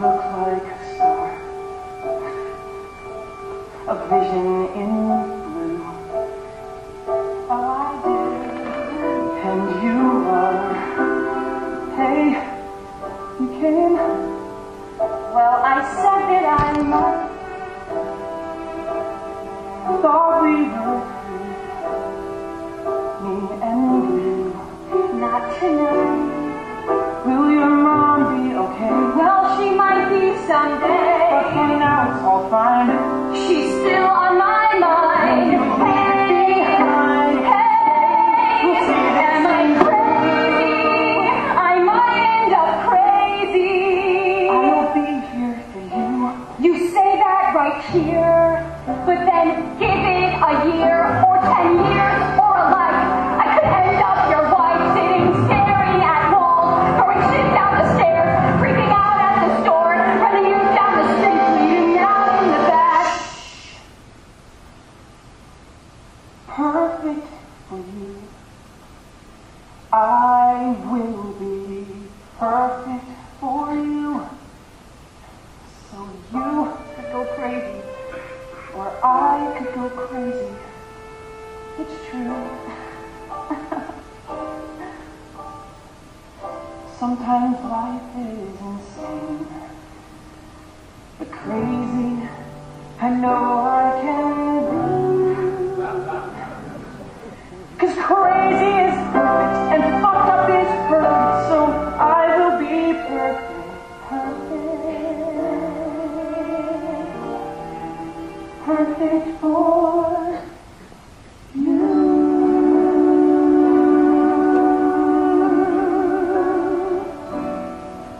look like a star, a vision in blue. Oh, I did, and you are. Hey, you came. Well, I said that I might. Thought we were free, me and you. Not tonight. Here, but then give it a year or ten years or a life. I could end up your wife sitting staring at walls, throwing down the stairs, freaking out at the store, running you down the street, in the back. Perfect for you. I will be perfect or I could go crazy. It's true. Sometimes life is insane, but crazy, I know I can be. Cause crazy perfect, for